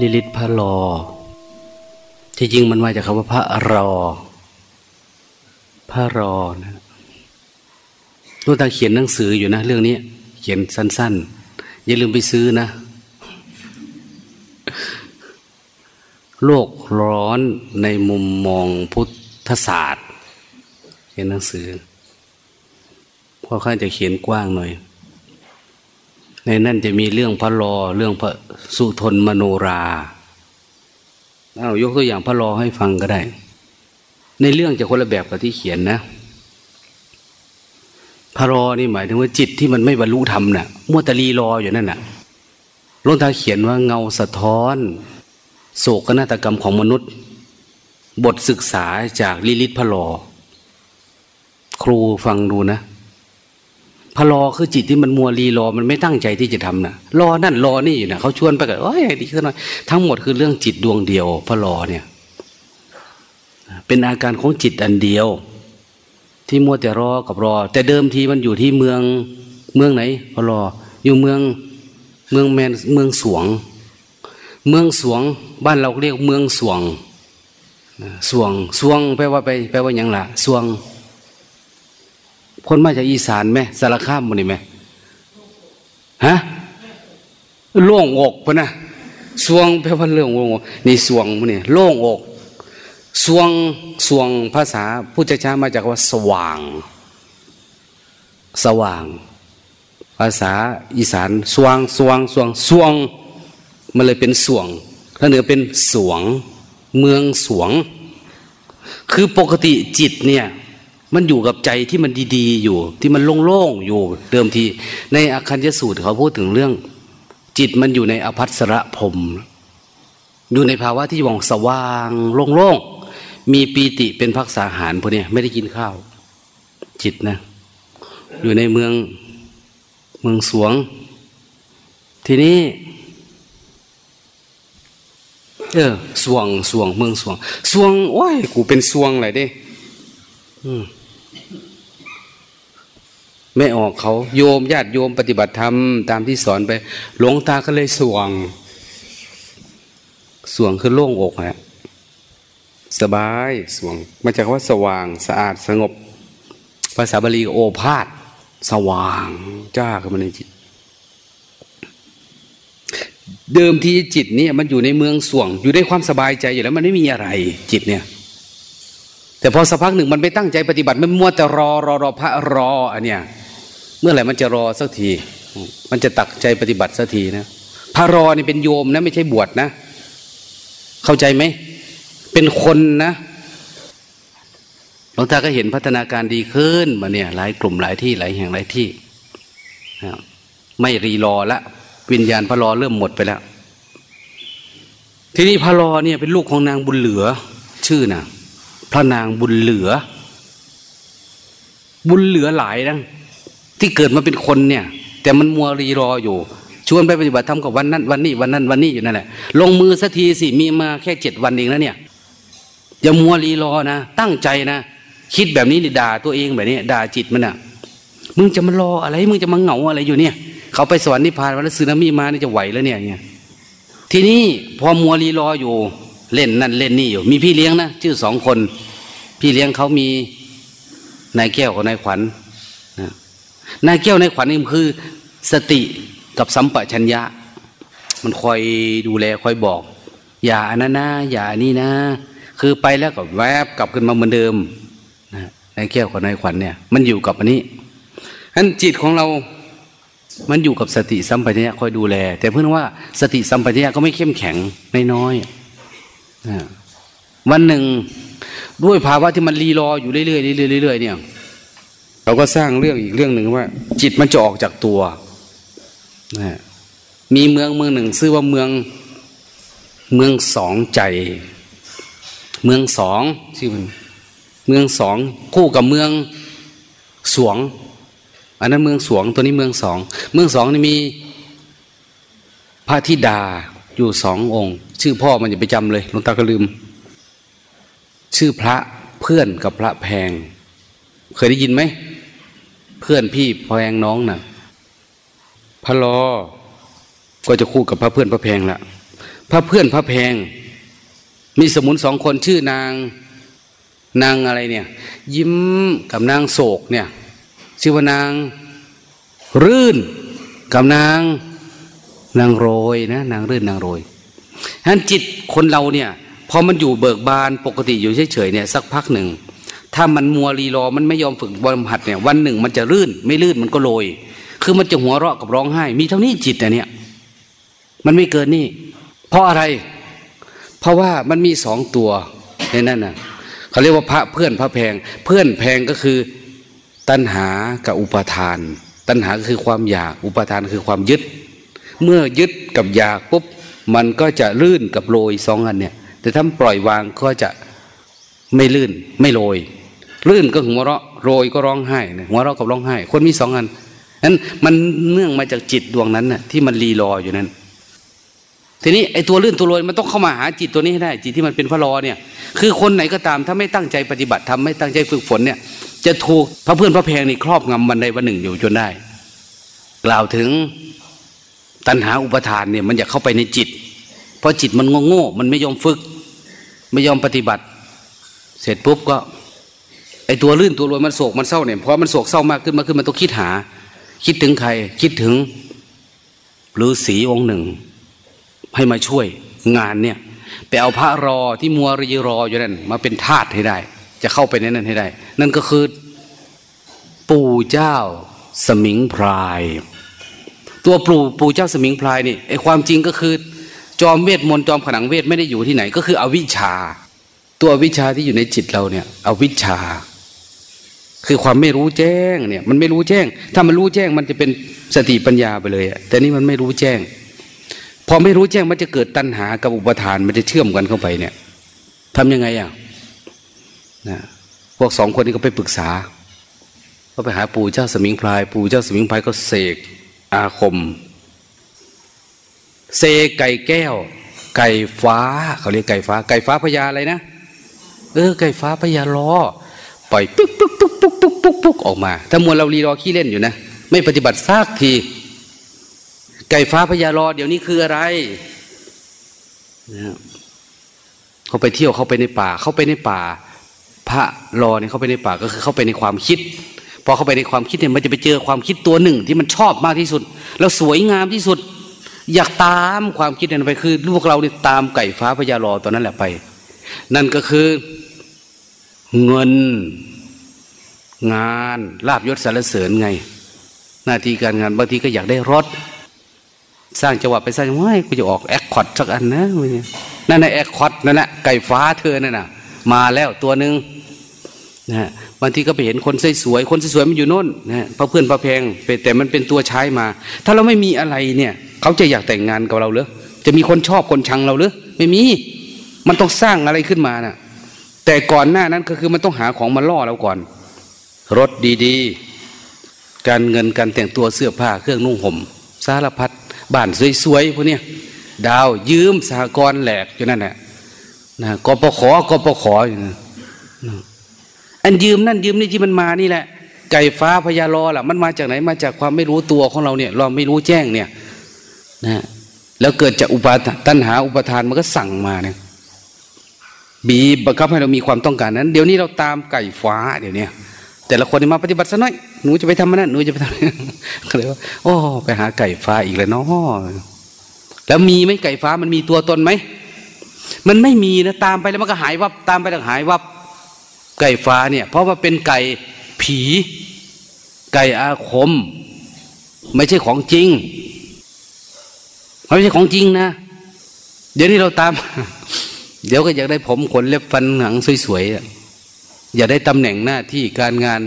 ลิลิตพระรอ ที่จริงมันมาจากคำว่าพระรอ พระรอนะลูกตาเขียนหนังสืออยู่นะ เรื่องนี้เขียนสั้น ๆ อย่าลืมไปซื้อนะ โลกร้อนในมุมมองพุทธศาสตร์ เขียนหนังสือพอข้าจะเขียนกว้างหน่อย ในนั่นจะมีเรื่องพระรอเรื่องพระสุทนมโนราเอายกตัวอย่างพระรอให้ฟังก็ได้ ในเรื่องจะคนละแบบกับที่เขียนนะพระรอนี่หมายถึงว่าจิตที่มันไม่บรรลุธรรมนะ่ะมัวตลีรออยู่นั่นนะ่ะลงตาเขียนว่าเงาสะท้อน โศกนาฏกรรมของมนุษย์ บทศึกษาจากลิลิตพระรอครูฟังดูนะ พรอคือจิตที่มันมัวรีรอมันไม่ตั้งใจที่จะทำนะรอนั่นรอนี่อยู่นะเขาชวนไปกันโอ้ยดีขึ้นหน่อยทั้งหมดคือเรื่องจิตดวงเดียวพรอเนี่ย เป็นอาการของจิตอันเดียว ที่มัวแต่รอกับรอ แต่เดิมทีมันอยู่ที่เมืองเมืองไหนพรออยู่เมืองเมืองแมนเมืองสวง เมืองสวง บ้านเราเรียกเมืองสวงสวงสวงแปลว่าไปแปลว่าอย่างละสวง คนมาจากอีสานไหมสารคามมันนี่ไหมฮะโล่งอกพะนะสวงแปลว่าเรื่องโล่งอกนี่สวงมันนี่โล่งอกสวงสวงภาษาพุทธชามาจากว่า สว่าง สว่าง ภาษาอีสานสวงสวงสวงสวงมันเลยเป็นสวงถ้าเหนือเป็นสวง เมืองสวง คือปกติจิตเนี่ย มันอยู่กับใจที่มันดีๆ อยู่ ที่มันโล่งๆอยู่เดิมที ในอคัญยสูตรเขาพูดถึงเรื่อง จิตมันอยู่ในอภัสระพรมอยู่ในภาวะที่ว่องสว่างโล่งๆมีปีติเป็นพักษาหารพวกนี้ไม่ได้กินข้าว จิตนะ อยู่ในเมืองเมืองสวง ทีนี้เออสวงสวงเมืองสวงสวงโอ้ยกูเป็นสวงอะไรเด้ อืม ไม่ออกเขาโยมญาติโยมปฏิบัติธรรมตามที่สอนไป หลวงตาก็เลยสวงสวงคือโล่งอกฮะสบายสวงมาจากว่าสว่างสะอาดสงบ ภาษาบาลีโอภาษสว่างจ้าขึ้นมาในจิต เดิมทีจิตเนี่ยมันอยู่ในเมืองสวงอยู่ในความสบายใจอยู่แล้ว มันไม่มีอะไรจิตเนี่ย แต่พอสักพักหนึ่งมันไม่ตั้งใจปฏิบัติมันมัวแต่รอรอรอพระรออันเนี้ยเมื่อไหร่มันจะรอสักที มันจะตักใจปฏิบัติสักทีนะพระรอนี่เป็นโยมนะ ไม่ใช่บวชนะ เข้าใจไหมเป็นคนนะหลวงตาก็เห็นพัฒนาการดีขึ้นมาเนี่ยหลายกลุ่มหลายที่หลายแห่งหลายที่ไม่รีรอละวิญญาณพระรอเริ่มหมดไปแล้ว ทีนี้พระรอเนี่ยเป็นลูกของนางบุญเหลือ ชื่อนะ พระนางบุญเหลือ บุญเหลือหลายนะที่เกิดมาเป็นคนเนี่ย แต่มันมัวรีรออยู่ชวนไปปฏิบัติธรรมกับวันนั้นวันนี้วันนั้นวันนี้อยู่นั่นแหละลงมือสักทีสิมีมาแค่เจ็ดวันเองแล้วเนี่ยอย่ามัวรีรอนะตั้งใจนะคิดแบบนี้นี่ด่าตัวเองแบบนี้ด่าจิตมันอะมึงจะมารออะไร มึงจะมาเหงาอะไรอยู่เนี่ย เขาไปสวรรค์นิพพานวันซึนามิมานี่จะไหวแล้วเนี่ย ทีนี้พอมัวรีรออยู่ เล่นนั่นเล่นนี่อยู่ มีพี่เลี้ยงนะชื่อสองคน พี่เลี้ยงเขามีนายแก้วกับนายขวัญนายแก้วนายขวัญนี่คือ สติกับสัมปชัญญะ มันคอยดูแลคอยบอก อย่าอันนั้นนะอย่านี่นะ คือไปแล้วก็แวบกลับขึ้นมาเหมือนเดิมนายแก้วกับนายขวัญเนี่ย มันอยู่กับอันนี้อันจิตของเรามันอยู่กับสติสัมปชัญญะคอยดูแล แต่เพื่อนว่าสติสัมปชัญญะก็ไม่เข้มแข็งน้อยๆ วันหนึ่งด้วยภาวะที่มันรีรออยู่เรื่อยๆเรื่อยๆเรื่อยเนี่ย เราก็สร้างเรื่องอีกเรื่องหนึ่งว่า จิตมันจะออกจากตัวนะมีเมืองเมืองหนึ่งชื่อว่าเมืองเมืองสองใจ เมืองสองชื่อมันเมืองสองคู่กับเมืองสวง อันนั้นเมืองสวงตัวนี้เมืองสอง เมืองสองนี่มีพระธิดา อยู่สององค์ ชื่อพ่อมันอย่าไปจำเลยหลวงตาก็ลืม ชื่อพระเพื่อนกับพระแพง เคยได้ยินไหม เพื่อนพี่พแพงน้องนะ่ะพระลอก็จะคู่กับพระเพื่อนพระแพงละพระเพื่อนพระแพง มีสมุนสองคนชื่อนางนางอะไรเนี่ย ยิ้มกับนางโศกเนี่ย ชื่อว่านาง รื่นกับนาง นางโรยนะนางรื่นนางโรยฉะนั้นจิตคนเราเนี่ยพอมันอยู่เบิกบานปกติอยู่เฉยๆเนี่ยสักพักหนึ่ง ถ้ามันมัวรีรอมันไม่ยอมฝึกบำหัดเนี่ยวันหนึ่งมันจะรื่น ไม่รื่นมันก็โรย คือมันจะหัวเราะกับร้องไห้ มีเท่านี้จิตเนี่ย มันไม่เกินนี่ เพราะอะไร เพราะว่ามันมีสองตัวในนั้นน่ะเขาเรียกว่าพระเพื่อนพระแพง เพื่อนแพงก็คือตัณหากับอุปทาน ตัณหาคือความอยากอุปทานคือความยึด เมื่อยึดกับอยากปุ๊บมันก็จะลื่นกับโรยสองอันเนี่ย แต่ถ้าปล่อยวางก็จะไม่ลื่นไม่โรยลื่นก็หัวเราะโรยก็ร้องไห้หัวเราะกับร้องไห้ คนมีสองอันนั้นมันเนื่องมาจากจิตดวงนั้นน่ะที่มันรีรออยู่นั้นทีนี้ไอ้ตัวลื่นตัวโรยมันต้องเข้ามาหาจิตตัวนี้ให้ได้ จิตที่มันเป็นพระรอเนี่ย คือคนไหนก็ตามถ้าไม่ตั้งใจปฏิบัติทำไม่ตั้งใจฝึกฝนเนี่ย จะถูกพระเพื่อนพระแพงนี่ครอบงำวันใดวันหนึ่งอยู่จนได้ กล่าวถึง ตัณหาอุปทานเนี่ยมันอยากเข้าไปในจิต เพราะจิตมันโง่ๆมันไม่ยอมฝึก ไม่ยอมปฏิบัติ เสร็จปุ๊บก็ไอตัวลื่นตัวรวยมันโศกมันเศร้าเนี่ยเพราะมันโศกเศร้ามากขึ้นมาขึ้นมันต้องคิดหา คิดถึงใคร คิดถึงฤาษีองค์หนึ่ง ให้มาช่วยงานเนี่ยไปเอาพระรอที่มัวรีรออยู่นั่นมาเป็นทาสให้ได้ จะเข้าไปในนั้นให้ได้ นั่นก็คือ ปู่เจ้าสมิงพราย ตัวปู่ปู่เจ้าสมิงพรายนี่ไอความจริงก็คือ จอมเวทมนต์จอมขนังเวทไม่ได้อยู่ที่ไหน ก็คืออวิชชา ตัววิชาที่อยู่ในจิตเราเนี่ย อวิชชา คือความไม่รู้แจ้งเนี่ย มันไม่รู้แจ้ง ถ้ามันรู้แจ้งมันจะเป็นสติปัญญาไปเลยแต่นี่มันไม่รู้แจ้ง พอไม่รู้แจ้งมันจะเกิดตัณหากับอุปทานมันจะเชื่อมกันเข้าไปเนี่ยทำยังไงอะนะพวกสองคนนี้ก็ไปปรึกษา ก็ไปหาปู่เจ้าสมิงพราย ปู่เจ้าสมิงพรายก็เสก อาคม เซไก่แก้ว ไก่ฟ้าเขาเรียกไก่ฟ้า ไก่ฟ้าพญาอะไรนะเออไก่ฟ้าพญาล้อปล่อยปุ๊กปุ๊กปุ๊กปุ๊กปุ๊กปุ๊กปุ๊กออกมา ถ้ามวลเรารีรอขี้เล่นอยู่นะ ไม่ปฏิบัติซากที ไก่ฟ้าพญารอเดี๋ยวนี้คืออะไรนะเขาไปเที่ยวเขาไปในป่า เขาไปในป่า พระรอเนี่ยเขาไปในป่าก็คือเข้าไปในความคิด พอเข้าไปในความคิดเนี่ยมันจะไปเจอความคิดตัวหนึ่ง ที่มันชอบมากที่สุด แล้วสวยงามที่สุด อยากตามความคิดนั้นไปคือลูกเราเนี่ยตามไก่ฟ้าพญารอตอนนั้นแหละไป นั่นก็คือเงินงานลาบยศสารเสริญไง หน้าที่การงานบางทีก็อยากได้รถ สร้างจังหวะไปสร้างว่ากูจะออก Accord สักอันนะนั่นน่ะ Accord นั่นแหละไก่ฟ้าเธอนั่นน่ะ มาแล้วตัวหนึ่ง นะบางทีก็ไปเห็นคนสวยๆคนสวยๆมันอยู่โน่นนะพระเพื่อนพระแพงแต่มันเป็นตัวใช้มา ถ้าเราไม่มีอะไรเนี่ย เขาจะอยากแต่งงานกับเราหรือจะมีคนชอบคนชังเราหรือไม่มี มันต้องสร้างอะไรขึ้นมานะ่ะแต่ก่อนหน้านั้นก็คือมันต้องหาของมาล่อเราก่อน รถดีๆ การเงินการแต่งตัวเสื้อผ้าเครื่องนุ่งห่มสารพัดบ้านสวยๆพวกนี้ดาวยืมสหกรณ์แหลกอยู่นั่นแหละนะกปขกปขอยู่นะ อันยืมนั่นยืมนี่ที่มันมานี่แหละ ไก่ฟ้าพญาลอล่ะ มันมาจากไหนมาจากความไม่รู้ตัวของเราเนี่ย เราไม่รู้แจ้งเนี่ยนะแล้วเกิดจากอุปาตันหาอุปทานมันก็สั่งมาเนี่ยบีบบังคับให้เรามีความต้องการนั้น เดี๋ยวนี้เราตามไก่ฟ้าเดี๋ยวนี้แต่ละคนมาปฏิบัติซะหน่อยหนูจะไปทำมันนั่นหนูจะไปทำก็เลยว่าโอ้ไปหาไก่ฟ้าอีกแล้วเนาะแล้วมีไหมไก่ฟ้ามันมีตัวตนไหมมันไม่มีนะตามไปแล้วมันก็หายวับตามไปแล้วหายวับ ไก่ฟ้าเนี่ยเพราะว่าเป็นไก่ผี ไก่อาคม ไม่ใช่ของจริงไม่ใช่ของจริงนะ เดี๋ยวนี้เราตาม เดี๋ยวก็อยากได้ผมขนเล็บฟันหนังสวยๆอยากได้ตำแหน่งหน้าที่การงาน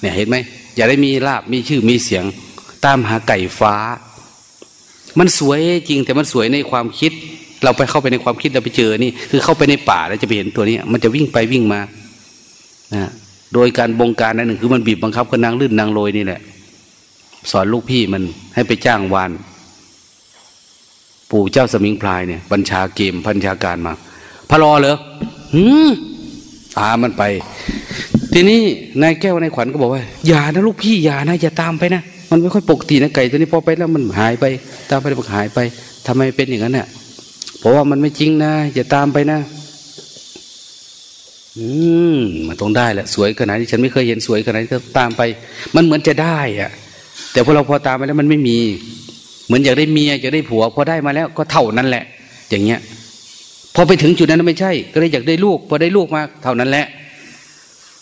เนี่ยเห็นไหมอยากได้มีลาบมีชื่อมีเสียง ตามหาไก่ฟ้า มันสวยจริงแต่มันสวยในความคิด เราไปเข้าไปในความคิดเราไปเจอนี่ คือเข้าไปในป่าแล้วจะไปเห็นตัวนี้ มันจะวิ่งไปวิ่งมา นะโดยการบงการนั่นหนึ่งคือมันบีบบังคับกับนางลื่นนางโรยนี่แหละ สอนลูกพี่มันให้ไปจ้างวานปู่เจ้าสมิงพลายเนี่ย บัญชาเกมพัญชาการมาพระรอเหรอหืมตามันไป ทีนี้นายแก้วนายขวัญก็บอกว่า อย่านะลูกพี่อย่านะ อย่าตามไปนะ มันไม่ค่อยปกตินะไก่ตัวนี้พอไปแล้วมันหายไป ตามไปมันหายไปทำไมเป็นอย่างนั้นเนี่ยเพราะว่ามันไม่จริงนะอย่าตามไปนะ อืมมันต้องได้แหละสวยขนาดที่ฉันไม่เคยเห็นสวยขนาดที่ตามไป มันเหมือนจะได้อะแต่พอเราพอตามไปแล้วมันไม่มี เหมือนอยากได้เมียอยากได้ผัวพอได้มาแล้วก็เท่านั้นแหละ อย่างเงี้ย พอไปถึงจุดนั้นไม่ใช่ ก็เลยอยากได้ลูก พอได้ลูกมาเท่านั้นแหละ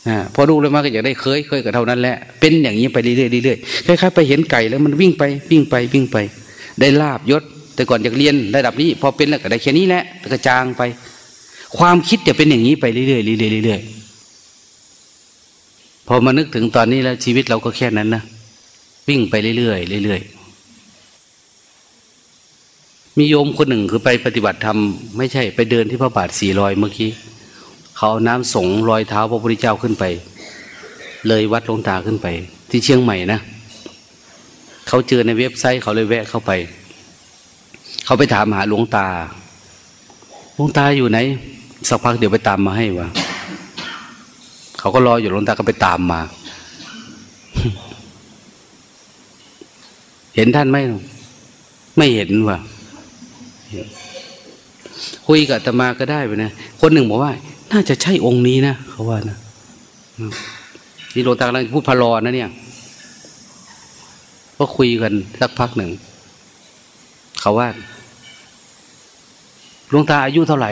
อ่าพอลูกเลยมาก็อยากได้เคยเคยกับเท่านั้นแหละเป็นอย่างนี้ไปเรื่อยๆเรื่อยๆคล้ายๆไปเห็นไก่แล้วมันวิ่งไปวิ่งไปวิ่งไป ได้ลาบยศ แต่ก่อนอยากเรียนระดับนี้ พอเป็นแล้วก็ได้แค่นี้แหละกระจางไป ความคิดจะเป็นอย่างนี้ไปเรื่อยๆเรื่อยๆเรื่อยๆพอมานึกถึงตอนนี้แล้วชีวิตเราก็แค่นั้นนะวิ่งไปเรื่อยๆเรื่อยๆมีโยมคนหนึ่งคือไปปฏิบัติธรรมไม่ใช่ไปเดินที่พระบาทสี่รอยเมื่อกี้เขาน้ำสงรอยเท้าพระพุทธเจ้าขึ้นไป เลยวัดลงตาขึ้นไป ที่เชียงใหม่นะเขาเจอในเว็บไซต์เขาเลยแวะเข้าไป เขาไปถามหาหลวงตาหลวงตาอยู่ไหน สักพักเดี๋ยวไปตามมาให้วะเขาก็รออยู่หลวงตาก็ไปตามมา เห็นท่านไหมไม่เห็นว่ะคุยกับตมาก็ได้ไปนะคนหนึ่งบอกว่า น่าจะใช่องค์นี้นะเขาว่านะที่หลวงตากำลังพูดพลอนะเนี่ยก็คุยกันสักพักหนึ่ง เขาว่าหลวงตาอายุเท่าไหร่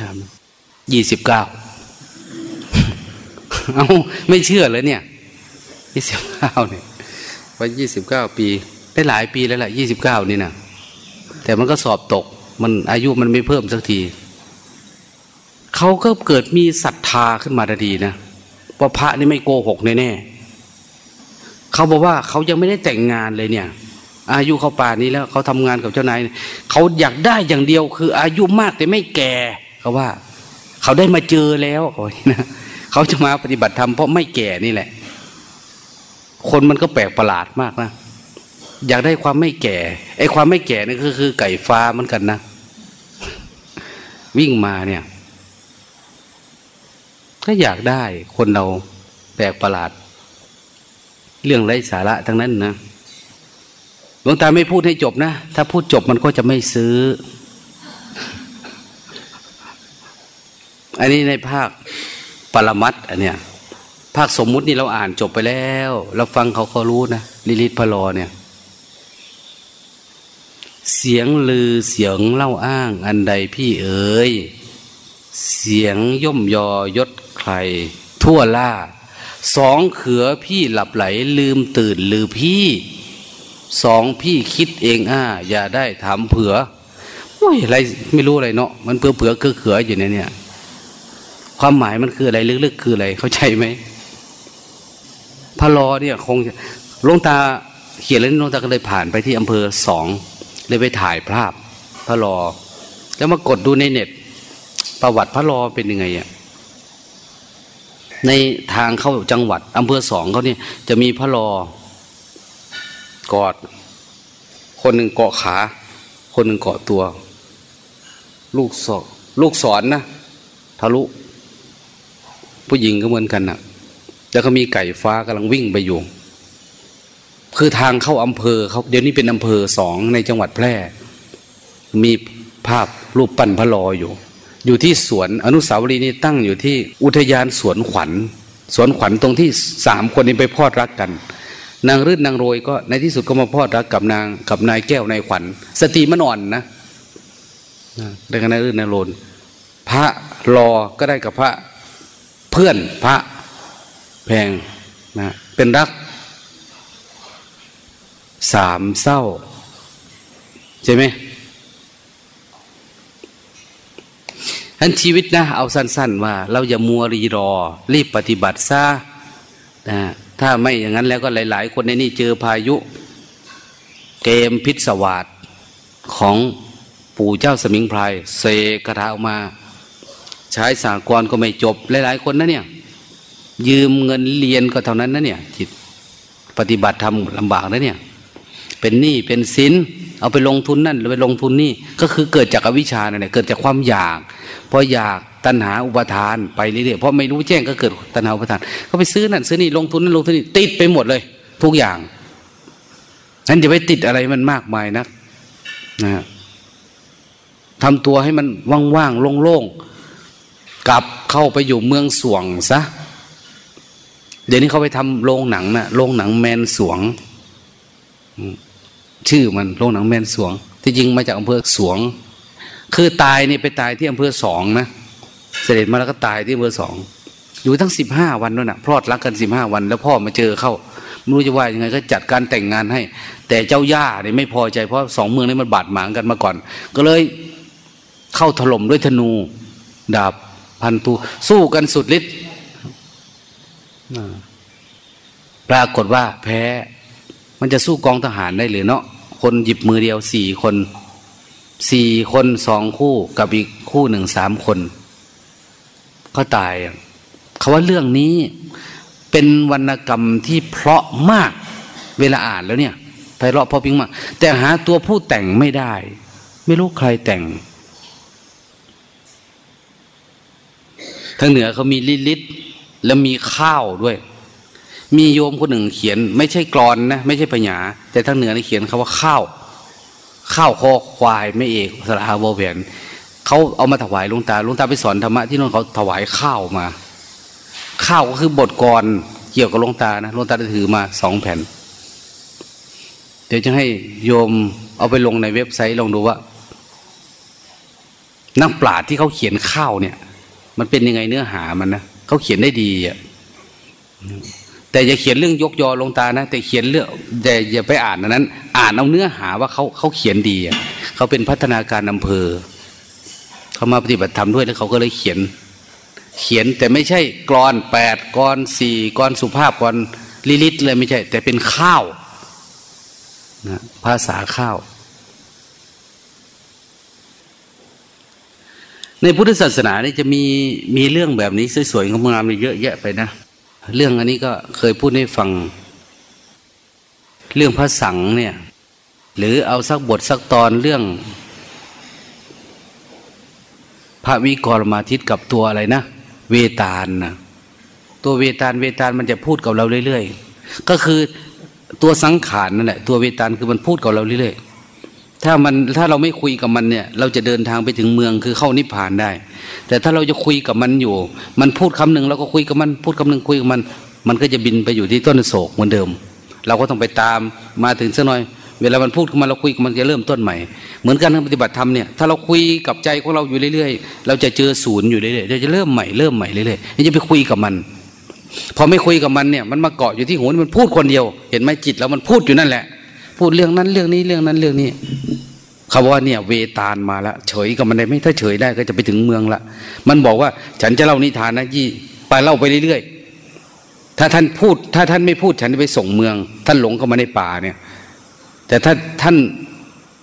ถาม ยี่สิบเก้าเอาไม่เชื่อเลยเนี่ยยี่สิบเก้าเนี่ยว่ายี่สิบเก้าปี ได้หลายปีแล้วแหละยี่สิบเก้านี่นะแต่มันก็สอบตก มันอายุมันไม่เพิ่มสักทีเขาก็เกิดมีศรัทธาขึ้นมาทันทีนะว่าพระนี่ไม่โกหกแน่ๆเขาบอกว่าเขายังไม่ได้แต่งงานเลยเนี่ย อายุเขาป่านนี้แล้วเขาทำงานกับเจ้านายเขาอยากได้อย่างเดียวคืออายุมากแต่ไม่แก่เขาว่า เขาได้มาเจอแล้วเขานะเขาจะมาปฏิบัติธรรมเพราะไม่แก่นี่แหละ คนมันก็แปลกประหลาดมากนะอยากได้ความไม่แก่ไอ้ความไม่แก่นี่คือคือไก่ฟ้าเหมือนกันนะวิ่งมาเนี่ย ก็อยากได้คนเราแปลกประหลาด เรื่องไร้สาระทั้งนั้นนะหลวงตาไม่พูดให้จบนะ ถ้าพูดจบมันก็จะไม่ซื้อ อันนี้ในภาคปรมัตอันเนี้ยภาคสมมุตินี่เราอ่านจบไปแล้ว เราฟังเขาเขารู้นะลิลิตพลอเนี่ย เสียงลือเสียงเล่าอ้าง อันใดพี่เอ๋ยเสียงย่อมยอยศใคร ทั่วล่า สองเขือพี่หลับไหล ลืมตื่นลือพี่ สองพี่คิดเองอ่าอย่าได้ถามเผือโอ้ยอะไรไม่รู้อะไรเนาะมันเผือเผือคือเขืออยู่ในเนี่ย ความหมายมันคืออะไรลึกๆ คืออะไรเข้าใจไหมพระรอเนี่ยคงลงตาเขียนแล้วลงตาก็เลยผ่านไปที่อำเภอสองเลยไปถ่ายภาพพระรอ แล้วมากดดูในเน็ต ประวัติพระรอเป็นยังไงอะในทางเข้าจังหวัดอำเภอสองเขาเนี่ยจะมีพระรอกอด คนหนึ่งเกาะขา คนหนึ่งเกาะตัว ลูกศรลูกศรนนะทะลุ ผู้หญิงก็เหมือนกันนะ่ะแล้วก็มีไก่ฟ้ากำลังวิ่งไปอยู่คือทางเข้าอำเภอเขาเดี๋ยวนี้เป็นอำเภอสองในจังหวัดแพร่ มีภาพรูปปั้นพระลออยู่ อยู่ที่สวนอนุสาวรีย์นี่ตั้งอยู่ที่อุทยานสวนขวัญ สวนขวัญตรงที่สามคนนี้ไปพอดรักกัน นางรื่นนางโรยก็ในที่สุดก็มาพอดรักกับนางกับนายแก้วนายขวัญ สติมันอ่อนนะได้กันนายรื่นนางโรยพระรอก็ได้กับพระ พื่อนพระแพงนะเป็นรักสามเศร้า ใช่ไหมท่านชีวิตนะ เอาสั้น ๆ ว่า เราอย่ามัวรีรอ รีบปฏิบัติซะนะถ้าไม่อย่างนั้นแล้วก็หลาย ๆ คนในนี่เจอพายุ เกมพิศวาสของปู่เจ้าสมิงพรายเสกระทาออกมา ช้สากรก็ไม่จบหลายๆคนนะเนี่ย ยืมเงินเรียนก็เท่านั้นนะเนี่ยจิตปฏิบัติทำลำบากนะเนี่ย เป็นหนี้เป็นสินเอาไปลงทุนนั่นหรือไปลงทุนนี่ก็คือเกิดจากอวิชชาเนี่ยเกิดจากความอยากพออยากตัณหาอุปทานไปเรื่อยๆเพราะไม่รู้แจ้งก็เกิดตัณหาอุปทานเขาไปซื้อนั่นซื้อนี่ลงทุนนั่นลงทุนนี่ติดไปหมดเลย ทุกอย่างนั้นจะไปติดอะไรมันมากมายนักนะทำตัวให้มันว่างๆโล่งๆ กลับเข้าไปอยู่เมืองสวงซะเดี๋ยวนี้เขาไปทำโรงหนังนะโรงหนังแมนสวง ชื่อมันโรงหนังแมนสวง ที่จริงมาจากอำเภอสวง คือตายนี่ไปตายที่อำเภอสองนะ เสด็จมาแล้วก็ตายที่อำเภอสองอยู่ทั้งสิบห้าวันนั่นนะพลอดรักกันสิบห้าวัน แล้วพ่อมาเจอเข้าไม่รู้จะว่ายังไงก็จัดการแต่งงานให้ แต่เจ้าย่าเนี่ยไม่พอใจเพราะสองเมืองนี้มันบาดหมางกันมาก่อน ก็เลยเข้าถล่มด้วยธนูดาบ พันธุสู้กันสุดฤทธิ์ปรากฏว่าแพ้ มันจะสู้กองทหารได้หรือเนาะคนหยิบมือเดียวสี่คนสี่คนสองคู่กับอีกคู่หนึ่งสามคนก็ตายเขาว่าเรื่องนี้เป็นวรรณกรรมที่เพราะมากเวลาอ่านแล้วเนี่ยไพเราะพอพิงมากแต่หาตัวผู้แต่งไม่ได้ ไม่รู้ใครแต่ง ทางเหนือเขามีลิลิตแล้วมีข้าวด้วย มีโยมคนหนึ่งเขียน ไม่ใช่กรอนนะไม่ใช่ปัญญาแต่ทางเหนือเขียนคาว่าข้าว ข้าวคอควายไม่เอกสระอาโบเวียนเขาเอามาถวายลุงตาลุงตาไปสอนธรรมะที่นู่นเขาถวายข้าวมา ข้าวก็คือบทกรเกี่ยวกับลุงตานะลุงตาได้ถือมาสองแผ่น เดี๋ยวจะให้โยมเอาไปลงในเว็บไซต์ลองดูว่า นักปราชญ์ที่เขาเขียนข้าวเนี่ย มันเป็นยังไงเนื้อหามันนะเขาเขียนได้ดีอะแต่อย่าเขียนเรื่องยกยอลงตานะ แต่เขียนเรื่องแต่อย่าไปอ่านนั้น อ่านเอาเนื้อหาว่าเขาเขาเขียนดีอะเขาเป็นพัฒนาการอำเภอเขามาปฏิบัติธรรมด้วยแล้วเขาก็เลยเขียน เขียนแต่ไม่ใช่กรอนแปดกรอนสี่กรอนสุภาพกรอนลิลิตเลยไม่ใช่ แต่เป็นข้าวนะภาษาข้าว ในพุทธศาสนานี่จะมีมีเรื่องแบบนี้สวยๆงามๆเยอะแยะไปนะ เรื่องอันนี้ก็เคยพูดให้ฟัง เรื่องพระสังเนี่ย หรือเอาสักบทสักตอนเรื่อง พระวิกรมาทิตกับตัวอะไรนะ เวตาลนะตัวเวตาลเวตาลมันจะพูดกับเราเรื่อยๆ ก็คือตัวสังขารนั่นแหละตัวเวตาลคือมันพูดกับเราเรื่อยๆ ถ้ามันถ้าเราไม่คุยกับมันเนี่ย เราจะเดินทางไปถึงเมืองคือเข้านิพพานได้ แต่ถ้าเราจะคุยกับมันอยู่ มันพูดคำหนึ่งเราก็คุยกับมัน พูดคำหนึ่งคุยกับมัน มันก็จะบินไปอยู่ที่ต้นโศกเหมือนเดิม เราก็ต้องไปตามมาถึงสักหน่อย เวลามันพูดขึ้นมาเราคุยกับมันจะเริ่มต้นใหม่ เหมือนกันทางปฏิบัติธรรมเนี่ยถ้าเราคุยกับใจของเราอยู่เรื่อยๆ เราจะเจอศูนย์อยู่เรื่อยๆเราจะเริ่มใหม่เริ่มใหม่เรื่อยๆนี่จะไปคุยกับมัน พอไม่คุยกับมันเนี่ย มันมาเกาะอยู่ที่หูมันพูดคนเดียว เห็นไหมจิตแล้วมันพูดอยู่นั่นแหละ พูดเรื่องนั้นเรื่องนี้เรื่องนั้นเรื่องนี้คาว่าเนี่ยเวตาลมาล้วเฉยกับมันได้ไหมถ้าเฉยได้ก็จะไปถึงเมืองละมันบอกว่าฉันจะเล่านิทานนะยี่ไปเล่าไปเรื่อยๆถ้าท่านพูด ถ้าท่านไม่พูดฉันจะไปส่งเมือง ท่านหลงเข้ามาในป่าเนี่ย แต่ถ้าท่าน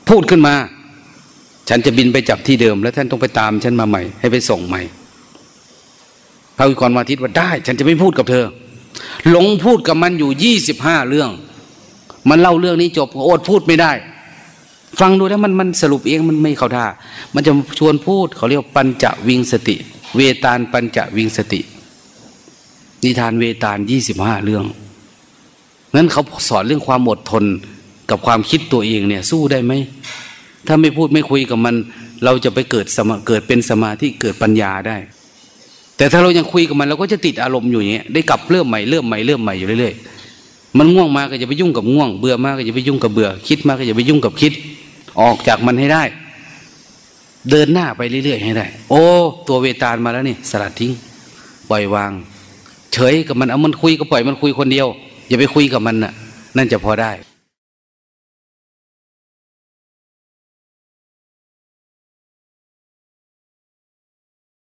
พูดขึ้นมา ฉันจะบินไปจับที่เดิม แล้วท่านต้องไปตามฉันมาใหม่ ให้ไปส่งใหม่พระวิกรมาทิตว่าได้ ฉันจะไม่พูดกับเธอ หลงพูดกับมันอยู่ยี่สิบห้าเรื่อง มันเล่าเรื่องนี้จบโอดพูดไม่ได้ ฟังดูแล้วมันมันสรุปเองมันไม่เข้าท่า มันจะชวนพูดเขาเรียกปัญจวิงสติ เวตาลปัญจวิงสติ นิทานเวตาลยี่สิบห้าเรื่องนั้นเขาสอนเรื่องความอดทนกับความคิดตัวเองเนี่ยสู้ได้ไหมถ้าไม่พูดไม่คุยกับมัน เราจะไปเกิดสมาเกิดเป็นสมาธิเกิดปัญญาได้ แต่ถ้าเรายังคุยกับมันเราก็จะติดอารมณ์อยู่อย่างเงี้ยได้กลับเริ่มใหม่เริ่มใหม่เริ่มใหม่อยู่เรื่อยๆ มันง่วงมาก็จะไปยุ่งกับง่วง เบื่อมาก็จะไปยุ่งกับเบื่อ คิดมาก็จะไปยุ่งกับคิด ออกจากมันให้ได้ เดินหน้าไปเรื่อยๆให้ได้ โอ้ ตัวเวตาลมาแล้วนี่ สลัดทิ้ง ปล่อยวาง เฉยกับมันเอามันคุยก็ปล่อยมันคุยคนเดียว อย่าไปคุยกับมันน่ะ นั่นจะพอได้